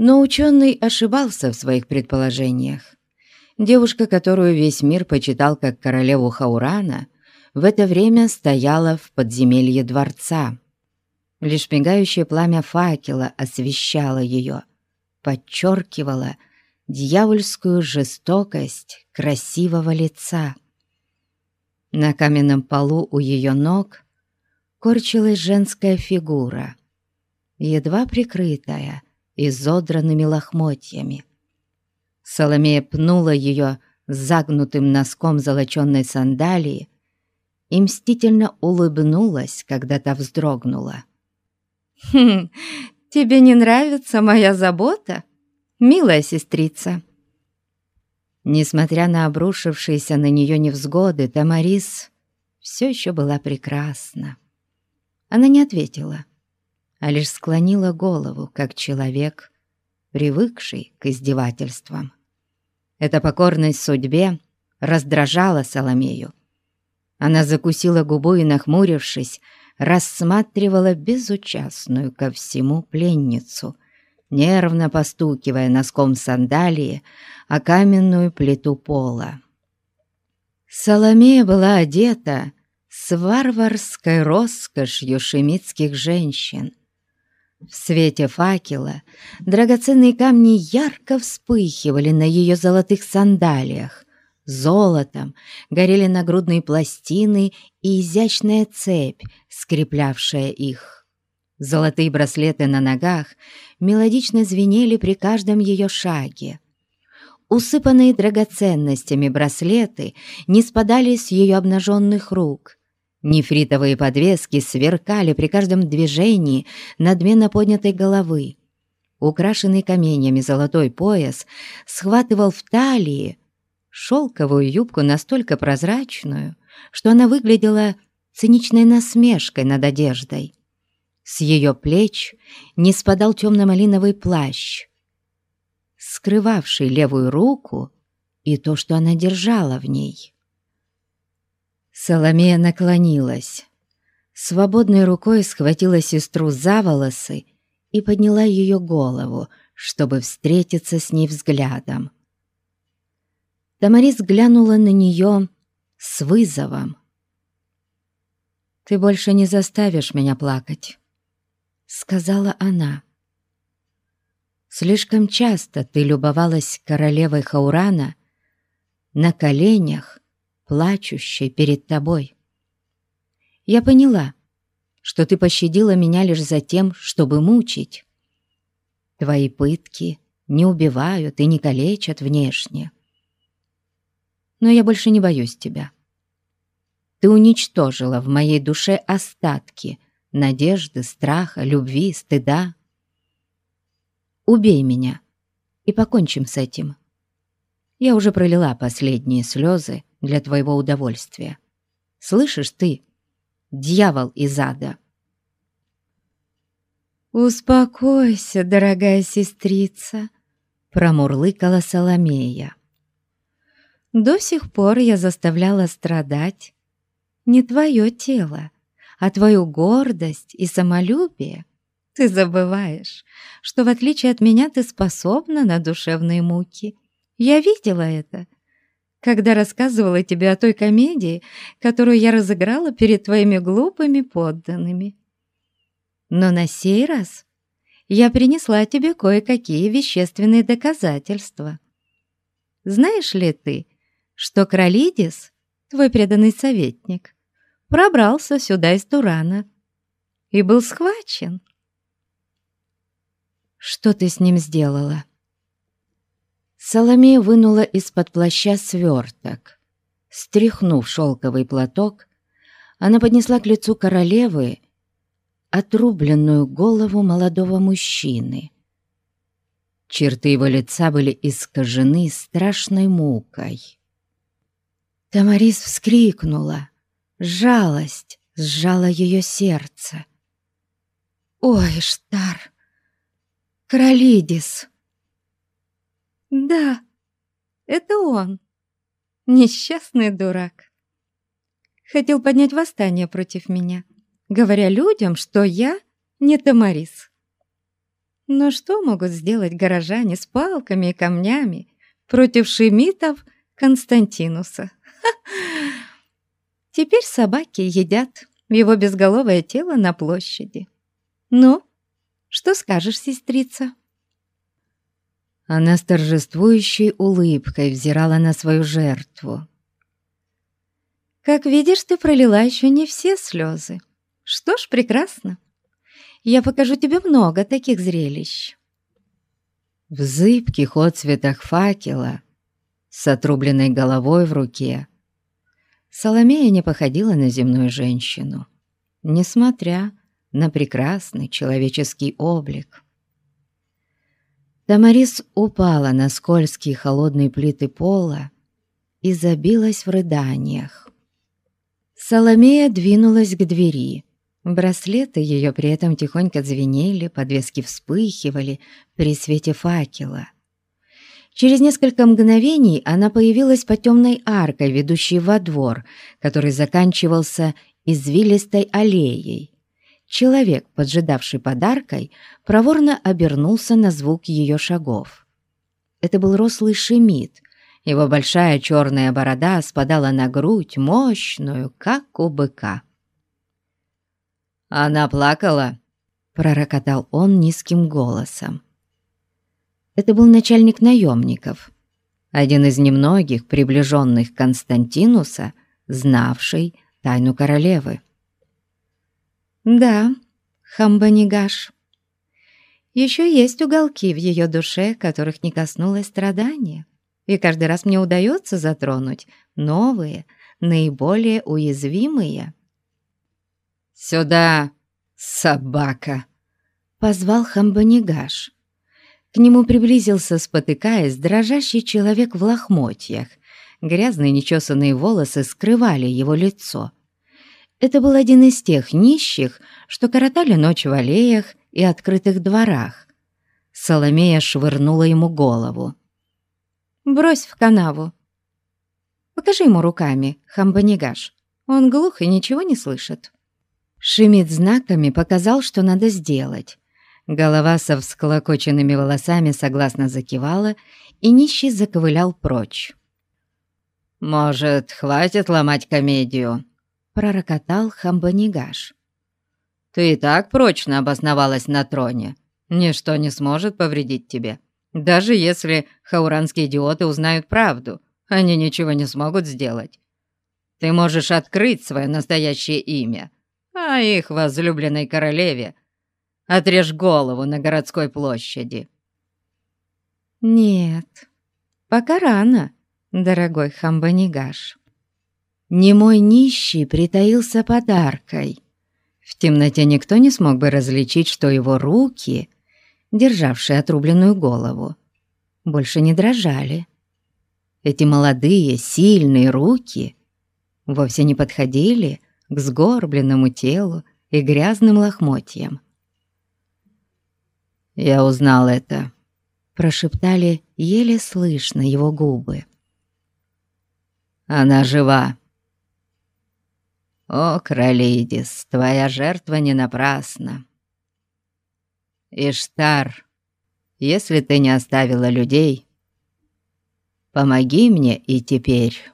Но ученый ошибался в своих предположениях. Девушка, которую весь мир почитал как королеву Хаурана, в это время стояла в подземелье дворца. Лишь мигающее пламя факела освещало ее, подчеркивало дьявольскую жестокость красивого лица. На каменном полу у ее ног корчилась женская фигура, едва прикрытая изодранными лохмотьями. Соломея пнула ее загнутым носком золоченной сандалии и мстительно улыбнулась, когда та вздрогнула. «Хм, тебе не нравится моя забота, милая сестрица?» Несмотря на обрушившиеся на нее невзгоды, Тамарис все еще была прекрасна. Она не ответила, а лишь склонила голову, как человек, привыкший к издевательствам. Эта покорность судьбе раздражала Соломею. Она закусила губу и, нахмурившись, рассматривала безучастную ко всему пленницу, нервно постукивая носком сандалии о каменную плиту пола. Соломея была одета с варварской роскошью шемитских женщин. В свете факела драгоценные камни ярко вспыхивали на ее золотых сандалиях, золотом горели нагрудные пластины и изящная цепь, скреплявшая их. Золотые браслеты на ногах мелодично звенели при каждом ее шаге. Усыпанные драгоценностями браслеты не спадали с ее обнаженных рук. Нефритовые подвески сверкали при каждом движении надменно поднятой головы. Украшенный каменьями золотой пояс схватывал в талии шелковую юбку настолько прозрачную, что она выглядела циничной насмешкой над одеждой. С ее плеч не спадал темно-малиновый плащ, скрывавший левую руку и то, что она держала в ней. Соломея наклонилась, свободной рукой схватила сестру за волосы и подняла ее голову, чтобы встретиться с ней взглядом. Тамарис глянула на нее с вызовом. «Ты больше не заставишь меня плакать», — сказала она. «Слишком часто ты любовалась королевой Хаурана на коленях, плачущей перед тобой. Я поняла, что ты пощадила меня лишь за тем, чтобы мучить. Твои пытки не убивают и не калечат внешне но я больше не боюсь тебя. Ты уничтожила в моей душе остатки надежды, страха, любви, стыда. Убей меня и покончим с этим. Я уже пролила последние слезы для твоего удовольствия. Слышишь ты, дьявол из ада?» «Успокойся, дорогая сестрица», — промурлыкала Соломея. До сих пор я заставляла страдать не твое тело, а твою гордость и самолюбие. Ты забываешь, что в отличие от меня ты способна на душевные муки. Я видела это, когда рассказывала тебе о той комедии, которую я разыграла перед твоими глупыми подданными. Но на сей раз я принесла тебе кое-какие вещественные доказательства. Знаешь ли ты, что Кролидис, твой преданный советник, пробрался сюда из Турана и был схвачен. Что ты с ним сделала? Соломея вынула из-под плаща сверток. Стряхнув шелковый платок, она поднесла к лицу королевы отрубленную голову молодого мужчины. Черты его лица были искажены страшной мукой. Тамарис вскрикнула. Жалость сжала ее сердце. «Ой, Штар! Кролидис!» «Да, это он, несчастный дурак. Хотел поднять восстание против меня, говоря людям, что я не Тамарис. Но что могут сделать горожане с палками и камнями против шемитов Константинуса? Ха! Теперь собаки едят его безголовое тело на площади. Ну, что скажешь, сестрица?» Она с торжествующей улыбкой взирала на свою жертву. «Как видишь, ты пролила еще не все слезы. Что ж, прекрасно. Я покажу тебе много таких зрелищ». В зыбких отцветах факела, с отрубленной головой в руке, Соломея не походила на земную женщину, несмотря на прекрасный человеческий облик. Тамарис упала на скользкие холодные плиты пола и забилась в рыданиях. Соломея двинулась к двери. Браслеты ее при этом тихонько звенели, подвески вспыхивали при свете факела. Через несколько мгновений она появилась по темной аркой, ведущей во двор, который заканчивался извилистой аллеей. Человек, поджидавший подаркой, проворно обернулся на звук ее шагов. Это был рослый шемит. Его большая черная борода спадала на грудь, мощную, как у быка. «Она плакала?» — пророкотал он низким голосом. Это был начальник наемников, один из немногих приближенных Константинуса, знавший тайну королевы. Да, Хамбанигаш. Еще есть уголки в ее душе, которых не коснулось страдания. И каждый раз мне удается затронуть новые, наиболее уязвимые. «Сюда, собака!» — позвал Хамбанигаш. К нему приблизился, спотыкаясь, дрожащий человек в лохмотьях. Грязные нечесанные волосы скрывали его лицо. Это был один из тех нищих, что коротали ночь в аллеях и открытых дворах. Соломея швырнула ему голову. «Брось в канаву. Покажи ему руками, хамбанигаш. Он глух и ничего не слышит». Шимит знаками показал, что надо сделать. Голова со всклокоченными волосами согласно закивала, и нищий заковылял прочь. «Может, хватит ломать комедию?» Пророкотал Хамбанигаш. «Ты и так прочно обосновалась на троне. Ничто не сможет повредить тебе. Даже если хауранские идиоты узнают правду, они ничего не смогут сделать. Ты можешь открыть свое настоящее имя, а их возлюбленной королеве отрежь голову на городской площади». «Нет, пока рано, дорогой Хамбанигаш», Немой нищий притаился подаркой. В темноте никто не смог бы различить, что его руки, державшие отрубленную голову, больше не дрожали. Эти молодые, сильные руки вовсе не подходили к сгорбленному телу и грязным лохмотьям. «Я узнал это», — прошептали еле слышно его губы. «Она жива». «О, Кролидис, твоя жертва не напрасна!» «Иштар, если ты не оставила людей, помоги мне и теперь».